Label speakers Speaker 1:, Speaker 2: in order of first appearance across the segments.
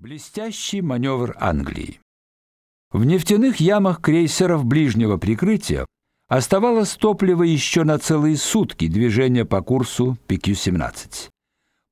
Speaker 1: Блестящий маневр Англии. В нефтяных ямах крейсеров ближнего прикрытия оставалось топливо еще на целые сутки движения по курсу PQ-17.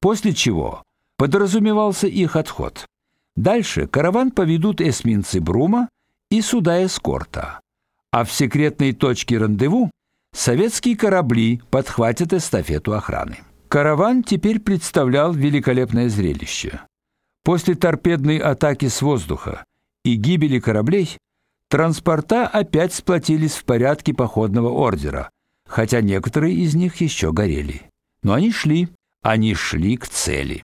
Speaker 1: После чего подразумевался их отход. Дальше караван поведут эсминцы Брума и суда эскорта. А в секретной точке рандеву советские корабли подхватят эстафету охраны. Караван теперь представлял великолепное зрелище. После торпедной атаки с воздуха и гибели кораблей транспорта опять сплотились в порядке походного ордера, хотя некоторые из них еще горели. Но они шли, они шли к цели.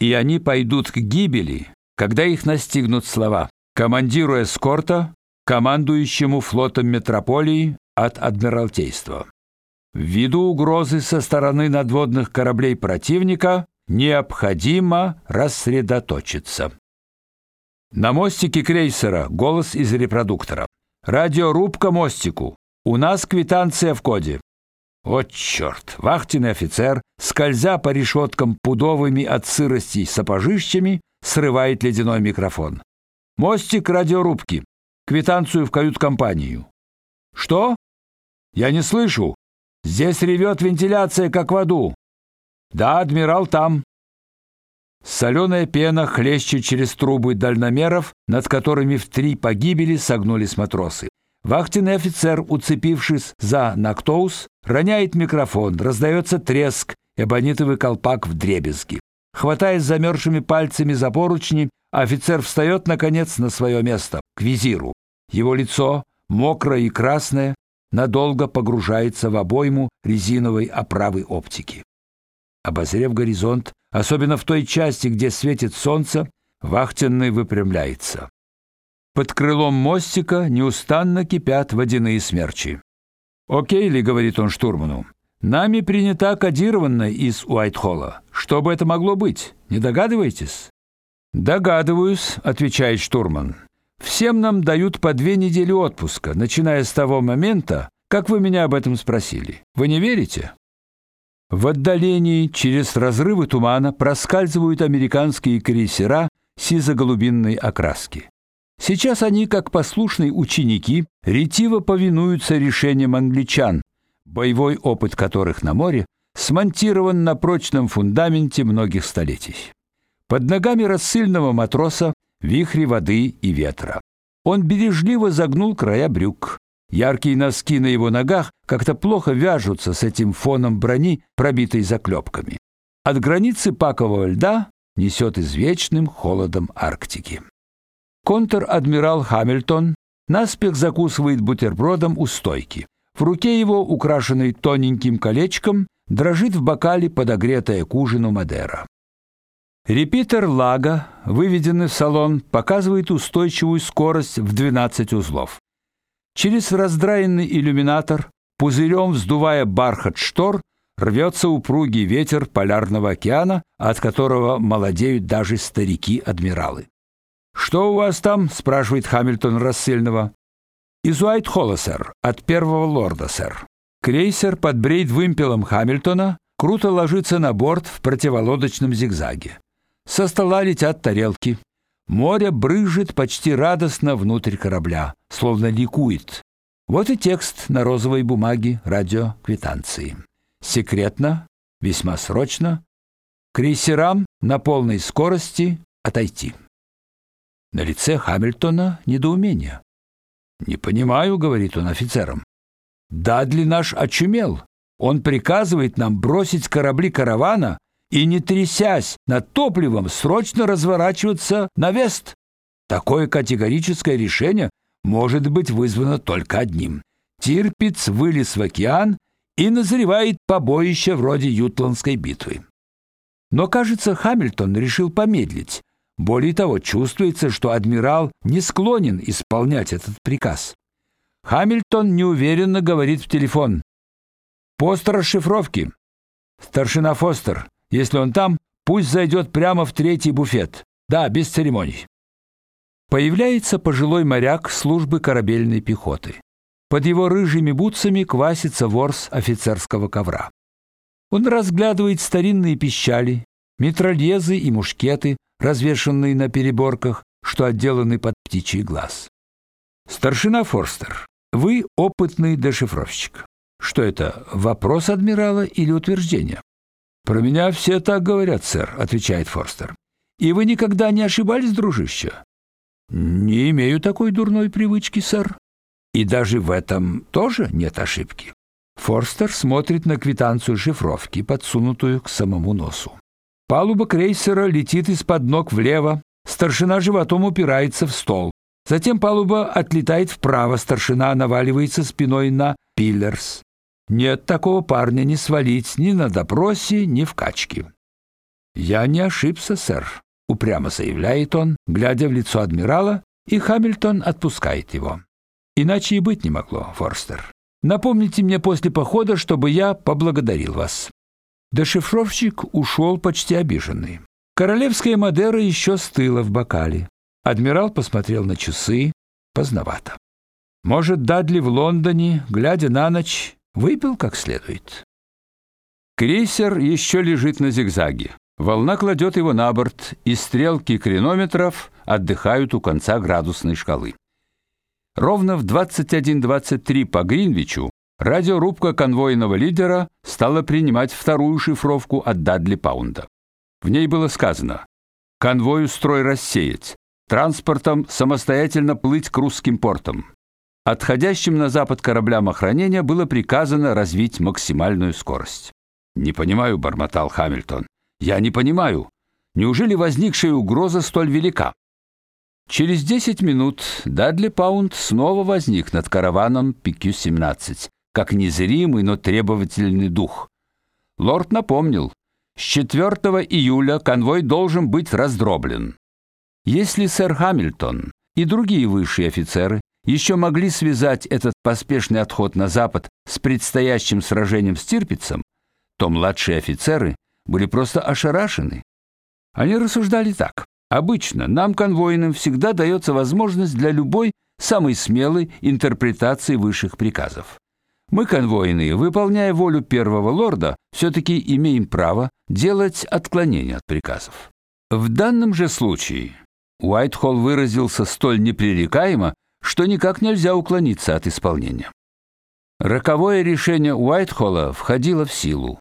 Speaker 1: И они пойдут к гибели, когда их настигнут слова: командиру эскорта, командующему флотом метрополии от адмиралтейства. Ввиду угрозы со стороны надводных кораблей противника Необходимо рассредоточиться. На мостике крейсера голос из репродуктора. Радиорубка мостику. У нас квитанция в коде. О черт! Вахтенный офицер, скользя по решеткам пудовыми от сырости сапожищами, срывает ледяной микрофон. Мостик радиорубки. Квитанцию в кают-компанию. Что? Я не слышу. Здесь ревет вентиляция как в аду. Да, адмирал там. Соленая пена хлещет через трубы дальномеров, над которыми в три погибели согнулись матросы. Вахтенный офицер, уцепившись за Нактоус, роняет микрофон, раздается треск, эбонитовый колпак вдребезги. Хватаясь замерзшими пальцами за поручни, офицер встает наконец на свое место, к визиру. Его лицо, мокрое и красное, надолго погружается в обойму резиновой оправы оптики. Обозрев горизонт, особенно в той части, где светит солнце, вахтенный выпрямляется. Под крылом мостика неустанно кипят водяные смерчи. "О'кей ли", говорит он штурману. "Нами принята кодированная из Уайтхолла. Что бы это могло быть? Не догадываетесь?" "Догадываюсь", отвечает штурман. "Всем нам дают по две недели отпуска, начиная с того момента, как вы меня об этом спросили. Вы не верите?" В отдалении через разрывы тумана проскальзывают американские крейсера сизо-голубинной окраски. Сейчас они, как послушные ученики, ретиво повинуются решениям англичан, боевой опыт которых на море смонтирован на прочном фундаменте многих столетий. Под ногами рассыльного матроса вихри воды и ветра. Он бережливо загнул края брюк. Яркие носки на его ногах как-то плохо вяжутся с этим фоном брони, пробитой заклепками. От границы пакового льда несет извечным холодом Арктики. Контр-адмирал Хамильтон наспех закусывает бутербродом у стойки. В руке его, украшенной тоненьким колечком, дрожит в бокале подогретая к ужину Мадера. Репитер Лага, выведенный в салон, показывает устойчивую скорость в 12 узлов. Через раздраенный иллюминатор, пузырем вздувая бархат штор, рвется упругий ветер полярного океана, от которого молодеют даже старики-адмиралы. Что у вас там? спрашивает Хамильтон рассыльного. Из Уайт-Холла, сэр, от первого лорда, сэр. Крейсер под брейд-вымпелом Хамильтона круто ложится на борт в противолодочном зигзаге. Со стола летят тарелки. Море брызжет почти радостно внутрь корабля, словно ликует. Вот и текст на розовой бумаге радиоквитанции. Секретно, весьма срочно, крейсерам на полной скорости отойти. На лице Хамильтона недоумение. "Не понимаю", говорит он офицерам. "Дадли наш очумел. Он приказывает нам бросить корабли каравана и, не трясясь над топливом, срочно разворачиваться на вест. Такое категорическое решение может быть вызвано только одним. Тирпиц вылез в океан и назревает побоище вроде Ютландской битвы. Но, кажется, Хамильтон решил помедлить. Более того, чувствуется, что адмирал не склонен исполнять этот приказ. Хамильтон неуверенно говорит в телефон. «Пост расшифровки. Старшина Фостер, если он там, пусть зайдет прямо в третий буфет. Да, без церемоний. Появляется пожилой моряк службы корабельной пехоты. Под его рыжими бутсами квасится ворс офицерского ковра. Он разглядывает старинные пищали, митральезы и мушкеты, развешанные на переборках, что отделаны под птичий глаз. Старшина Форстер, вы опытный дешифровщик. Что это, вопрос адмирала или утверждение? Про меня все так говорят, сэр, отвечает Форстер. И вы никогда не ошибались, дружище? Не имею такой дурной привычки, сэр. И даже в этом тоже нет ошибки. Форстер смотрит на квитанцию шифровки, подсунутую к самому носу. Палуба крейсера летит из-под ног влево, старшина животом упирается в стол. Затем палуба отлетает вправо, старшина наваливается спиной на пиллерс. Нет такого парня не свалить ни на допросе, ни в качке. Я не ошибся, сэр, упрямо заявляет он, глядя в лицо адмирала, и Хамильтон отпускает его. Иначе и быть не могло, Форстер. Напомните мне после похода, чтобы я поблагодарил вас. Дешифровщик ушел почти обиженный. Королевская Мадера еще стыла в бокале. Адмирал посмотрел на часы, поздновато. Может, Дадли в Лондоне, глядя на ночь, выпил как следует. Крейсер еще лежит на зигзаге. Волна кладет его на борт, и стрелки кренометров отдыхают у конца градусной шкалы. Ровно в 21:23 по Гринвичу радиорубка конвойного лидера стала принимать вторую шифровку от Дадли Паунда. В ней было сказано: конвою строй рассеять, транспортом самостоятельно плыть к русским портам. Отходящим на запад кораблям охранения было приказано развить максимальную скорость. Не понимаю, бормотал Хамильтон. Я не понимаю. Неужели возникшая угроза столь велика? Через 10 минут Дадли Паунд снова возник над караваном PQ-17, как незримый, но требовательный дух. Лорд напомнил, с 4 июля конвой должен быть раздроблен. Если сэр Хамильтон и другие высшие офицеры еще могли связать этот поспешный отход на запад с предстоящим сражением с Тирпицем, то младшие офицеры были просто ошарашены. Они рассуждали так: Обычно нам, конвойным, всегда дается возможность для любой самой смелой интерпретации высших приказов. Мы, конвойные, выполняя волю первого лорда, все таки имеем право делать отклонения от приказов. В данном же случае Уайтхолл выразился столь непререкаемо, что никак нельзя уклониться от исполнения. Роковое решение Уайтхолла входило в силу,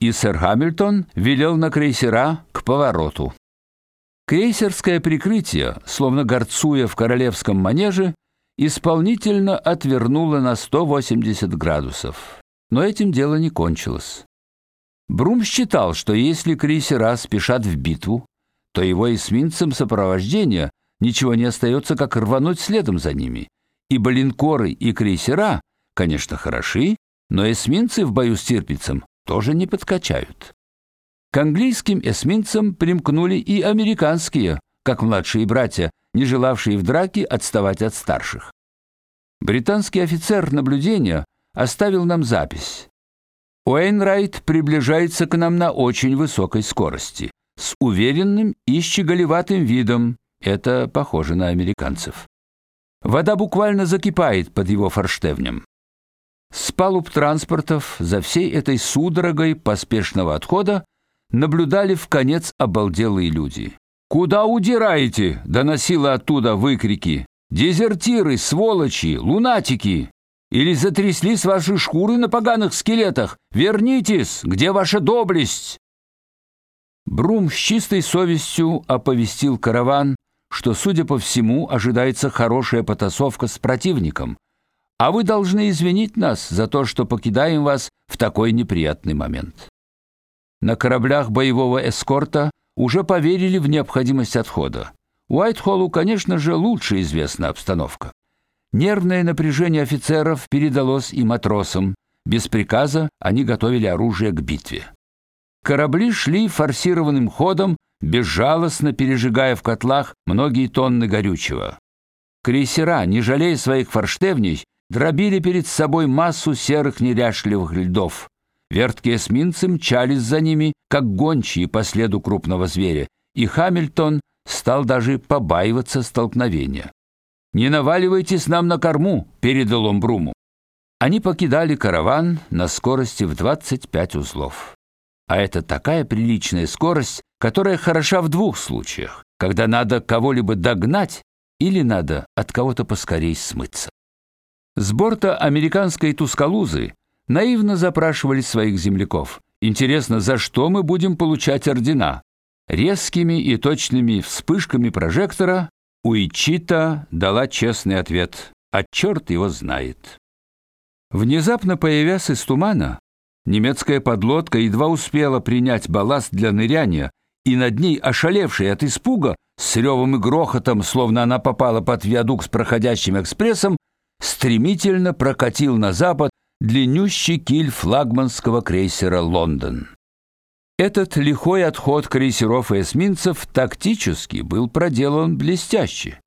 Speaker 1: и сэр Хамильтон велел на крейсера к повороту. Крейсерское прикрытие, словно горцуя в королевском манеже, исполнительно отвернуло на 180 градусов. Но этим дело не кончилось. Брум считал, что если крейсера спешат в битву, то его эсминцам сопровождения ничего не остается, как рвануть следом за ними. Ибо линкоры и крейсера, конечно, хороши, но эсминцы в бою с Тирпицем тоже не подкачают. К английским эсминцам примкнули и американские, как младшие братья, не желавшие в драке отставать от старших. Британский офицер наблюдения оставил нам запись. Уэйнрайт приближается к нам на очень высокой скорости, с уверенным и щеголеватым видом. Это похоже на американцев. Вода буквально закипает под его форштевнем. С палуб транспортов за всей этой судорогой поспешного отхода наблюдали в конец обалделые люди. Куда удираете? доносило оттуда выкрики. Дезертиры, сволочи, лунатики! Или затряслись ваши шкуры на поганых скелетах? Вернитесь, где ваша доблесть? Брум с чистой совестью оповестил караван, что, судя по всему, ожидается хорошая потасовка с противником. А вы должны извинить нас за то, что покидаем вас в такой неприятный момент на кораблях боевого эскорта уже поверили в необходимость отхода. Уайтхоллу, конечно же, лучше известна обстановка. Нервное напряжение офицеров передалось и матросам. Без приказа они готовили оружие к битве. Корабли шли форсированным ходом, безжалостно пережигая в котлах многие тонны горючего. Крейсера, не жалея своих форштевней, дробили перед собой массу серых неряшливых льдов. Верткие эсминцы мчались за ними, как гончие по следу крупного зверя, и Хамильтон стал даже побаиваться столкновения. «Не наваливайтесь нам на корму», — передал он Бруму. Они покидали караван на скорости в 25 узлов. А это такая приличная скорость, которая хороша в двух случаях. когда надо кого-либо догнать или надо от кого-то поскорей смыться. С борта американской Тускалузы наивно запрашивали своих земляков: "Интересно, за что мы будем получать ордена?" Резкими и точными вспышками прожектора Уичита дала честный ответ: "А черт его знает". Внезапно появясь из тумана, немецкая подлодка едва успела принять балласт для ныряния, и над ней, ошалевшая от испуга, с ревом и грохотом, словно она попала под виадук с проходящим экспрессом, стремительно прокатил на запад длиннющий киль флагманского крейсера Лондон. Этот лихой отход крейсеров и эсминцев тактически был проделан блестяще.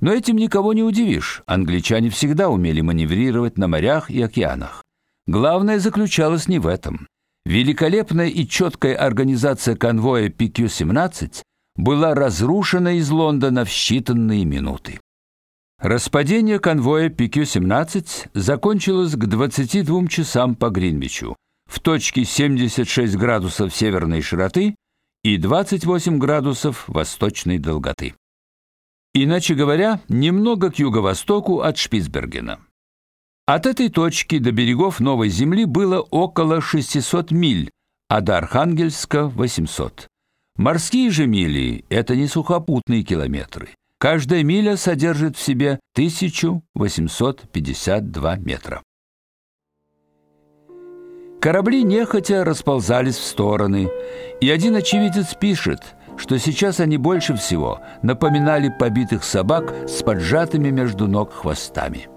Speaker 1: Но этим никого не удивишь. Англичане всегда умели маневрировать на морях и океанах. Главное заключалось не в этом. Великолепная и четкая организация конвоя PQ-17 была разрушена из Лондона в считанные минуты. Распадение конвоя PQ-17 закончилось к 22 часам по Гринвичу в точке 76 градусов северной широты и 28 градусов восточной долготы. Иначе говоря, немного к юго-востоку от Шпицбергена. От этой точки до берегов Новой Земли было около 600 миль, а до Архангельска 800. Морские же мили это не сухопутные километры. Каждая миля содержит в себе 1852 метра. Корабли нехотя расползались в стороны, и один очевидец пишет, что сейчас они больше всего напоминали побитых собак с поджатыми между ног хвостами.